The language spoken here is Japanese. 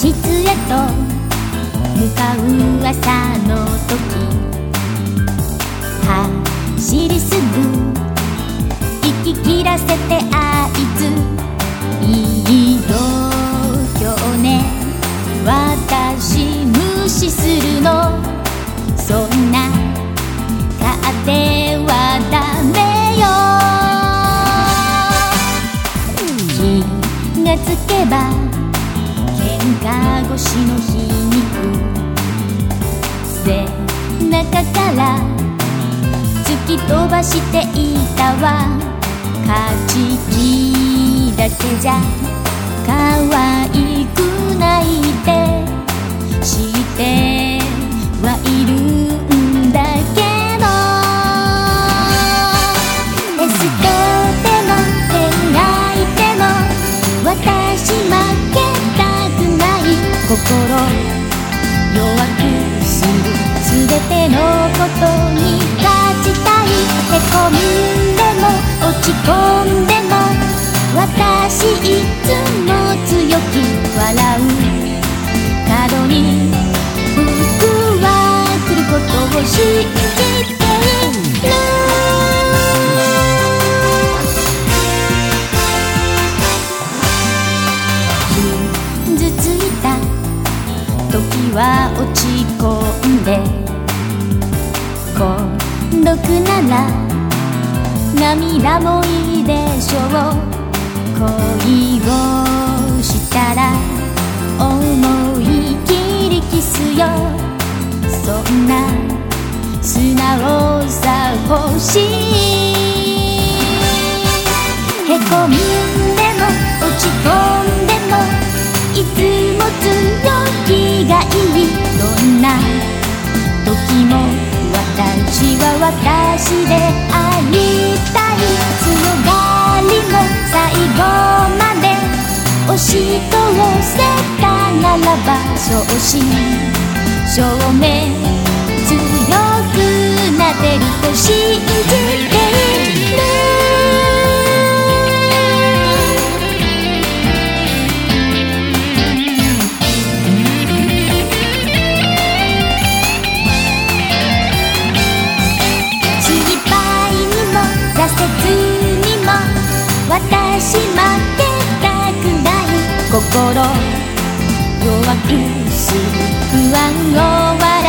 室へと向かう朝の時。走りすぐ息切らせてあいつ。いい度胸ね。私無視するの。そんな勝手はダメよ。気がつけば喧嘩越しの皮肉。背中から突き飛ばしていたわ。勝ち気だけじゃ可愛く弱くするすべてのことに勝ちたいへこんでも落ち込んでも私いつも強気笑う角に僕は来ることを知っては落ち込んで孤独なら涙もいいでしょう。恋をしたら思い切りキスよ。そんな素直さ欲しい。へこん時も私は私でありたい強がりも最後まで押し通せたならば正真正銘強くなってるとし心。弱くする不安を